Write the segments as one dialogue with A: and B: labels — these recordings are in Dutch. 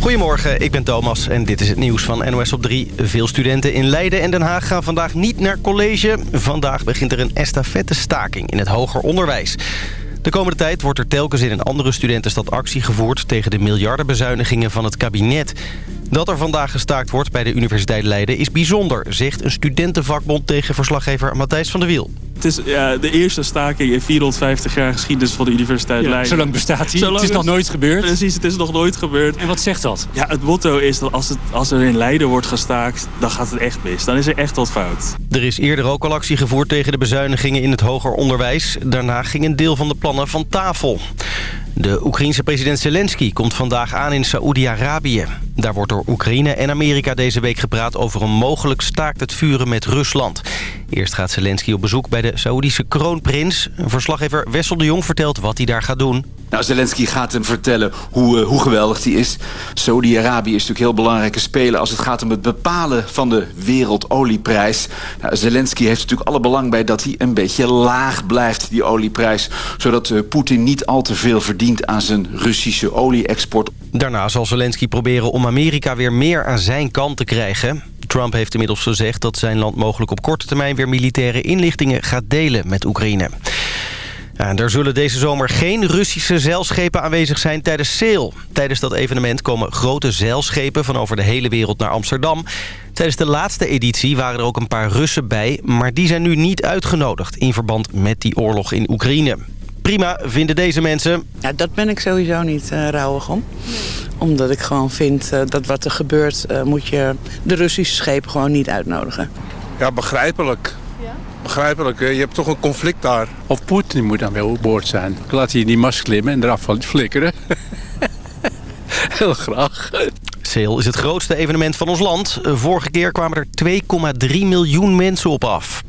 A: Goedemorgen, ik ben Thomas en dit is het nieuws van NOS op 3. Veel studenten in Leiden en Den Haag gaan vandaag niet naar college. Vandaag begint er een estafette-staking in het hoger onderwijs. De komende tijd wordt er telkens in een andere studentenstad actie gevoerd... tegen de miljardenbezuinigingen van het kabinet. Dat er vandaag gestaakt wordt bij de Universiteit Leiden is bijzonder... zegt een studentenvakbond tegen verslaggever Matthijs van der Wiel.
B: Het is ja, de eerste staking in 450 jaar geschiedenis van de Universiteit Leiden.
C: Zo lang bestaat hij. Het is nog nooit gebeurd.
B: Precies, het is nog nooit gebeurd.
C: En wat zegt dat?
B: Ja, het motto is dat als, het, als er in Leiden wordt gestaakt, dan gaat het echt mis. Dan is er echt wat fout.
A: Er is eerder ook al actie gevoerd tegen de bezuinigingen in het hoger onderwijs. Daarna ging een deel van de plannen van tafel. De Oekraïense president Zelensky komt vandaag aan in Saoedi-Arabië. Daar wordt door Oekraïne en Amerika deze week gepraat over een mogelijk staakt het vuren met Rusland. Eerst gaat Zelensky op bezoek bij de Saoedische kroonprins. Verslaggever Wessel de Jong vertelt wat hij daar gaat doen.
D: Nou, Zelensky gaat hem vertellen hoe, uh, hoe geweldig hij is. Saudi-Arabië is natuurlijk heel belangrijke speler... als het gaat om het bepalen van de wereldolieprijs. Nou, Zelensky heeft natuurlijk alle belang bij dat hij een beetje laag blijft, die olieprijs. Zodat uh, Poetin niet al te veel verdient aan zijn Russische olie-export.
A: Daarna zal Zelensky proberen om Amerika weer meer aan zijn kant te krijgen. Trump heeft inmiddels gezegd dat zijn land mogelijk op korte termijn... weer militaire inlichtingen gaat delen met Oekraïne. Ja, er zullen deze zomer geen Russische zeilschepen aanwezig zijn tijdens Sail. Tijdens dat evenement komen grote zeilschepen van over de hele wereld naar Amsterdam. Tijdens de laatste editie waren er ook een paar Russen bij... maar die zijn nu niet uitgenodigd in verband met die oorlog in Oekraïne. Prima, vinden deze mensen.
E: Ja, dat ben ik sowieso niet uh, rouwig om. Omdat ik gewoon vind uh, dat wat er gebeurt... Uh, moet je de Russische schepen gewoon niet uitnodigen.
F: Ja, begrijpelijk begrijpelijk. Je hebt toch een conflict daar.
G: Of Poetin moet dan wel op boord zijn. Laat hij in die mast klimmen en eraf flikkeren. Heel graag.
A: Sail is het grootste evenement van ons land. Vorige keer kwamen er 2,3 miljoen mensen op af.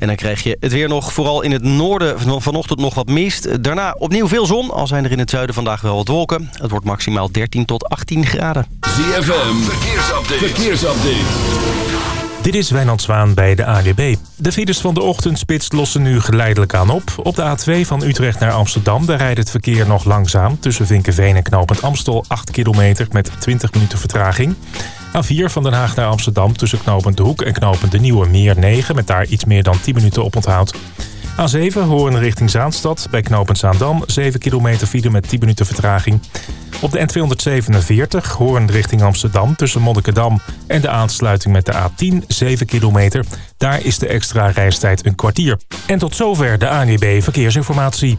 A: En dan krijg je het weer nog, vooral in het noorden vanochtend nog wat mist. Daarna opnieuw veel zon, al zijn er in het zuiden vandaag wel wat wolken. Het wordt maximaal 13 tot 18 graden.
H: ZFM, verkeersupdate. verkeersupdate.
I: Dit is Wijnand Zwaan bij de ADB. De files van de ochtendspits lossen nu geleidelijk aan op. Op de A2 van Utrecht naar Amsterdam daar rijdt het verkeer nog langzaam... tussen Vinkenveen en Knopend Amstel 8 kilometer met 20 minuten vertraging. A4 van Den Haag naar Amsterdam tussen Knopend De Hoek en Knopend De Nieuwe Meer 9... met daar iets meer dan 10 minuten op onthoud. A7 Hoorn richting Zaanstad bij knooppunt Zaandam 7 kilometer file met 10 minuten vertraging. Op de N247 Hoorn richting Amsterdam tussen Monnikendam en de aansluiting met de A10 7 kilometer. Daar is de extra reistijd een kwartier. En tot zover de ANWB Verkeersinformatie.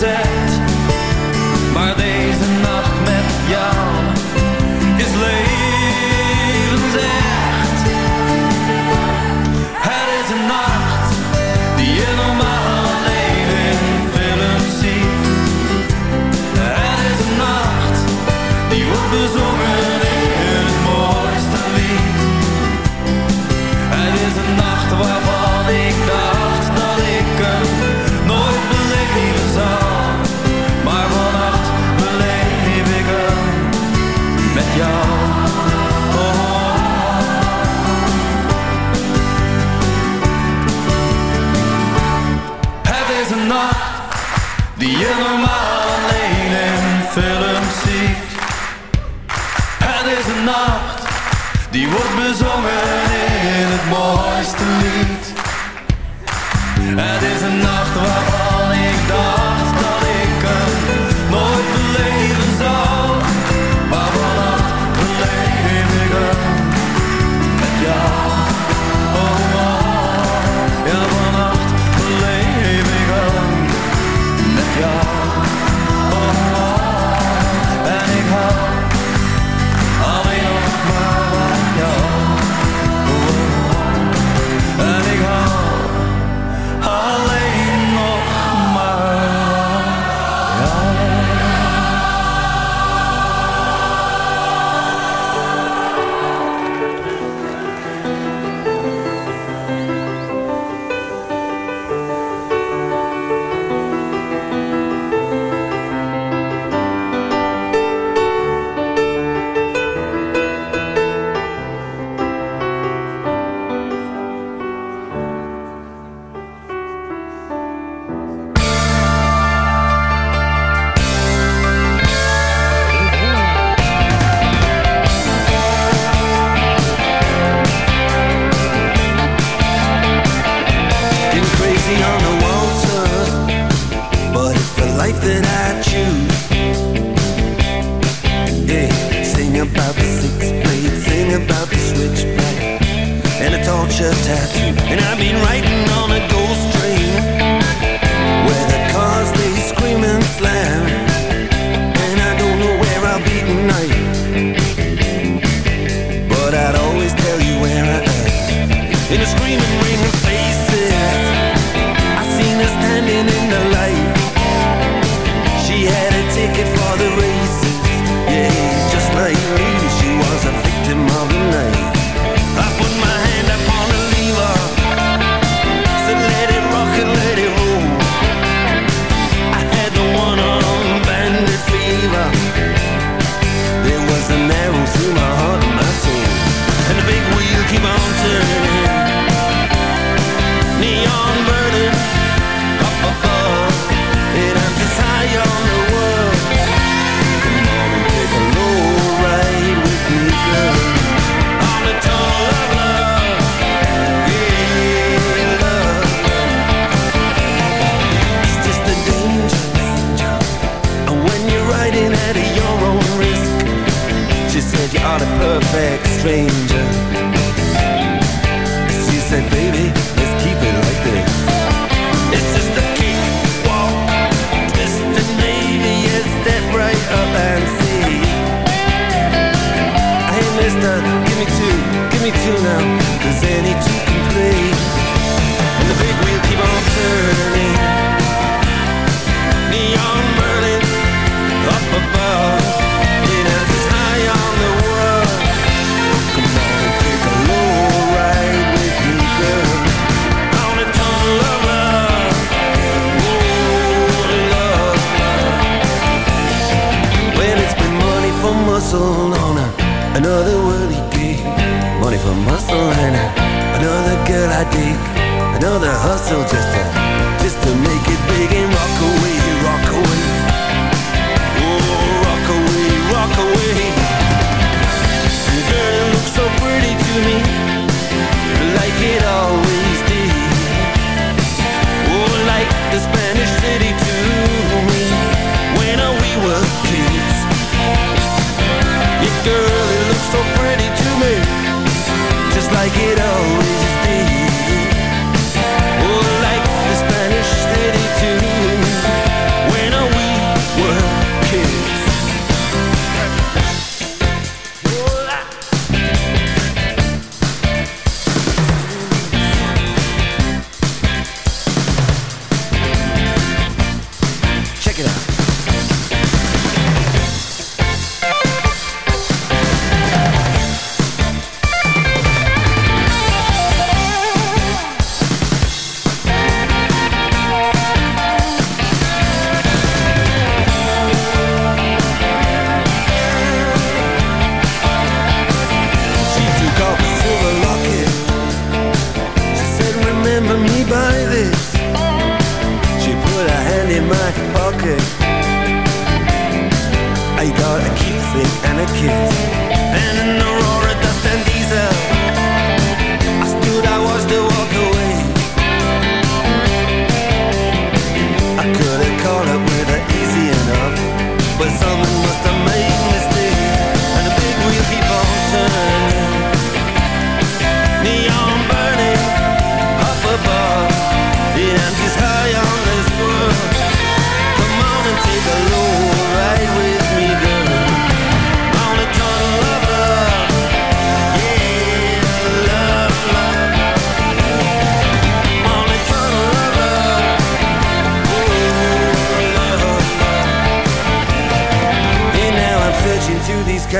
J: desert A torture tattoo And I've been writing on a ghost train Where the cars, they scream and slam. And I don't know where I'll be tonight But I'd always tell you where I am. In a scream strange. hustled on. Another world he gave. Money for muscle and. Another girl I dig. Another hustle just to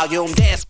K: volume. Dance